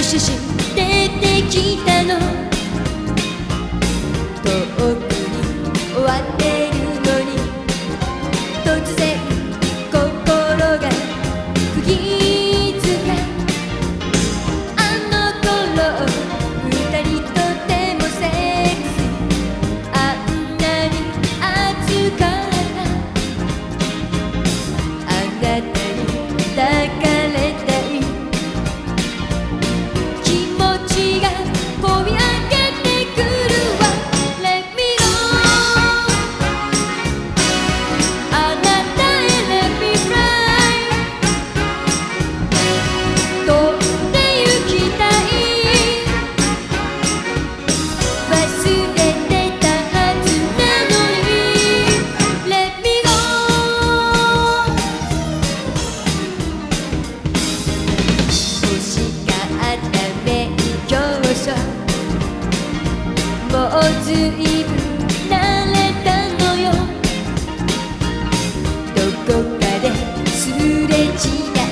としててきたの。遠くに終わってどこかですれ違う。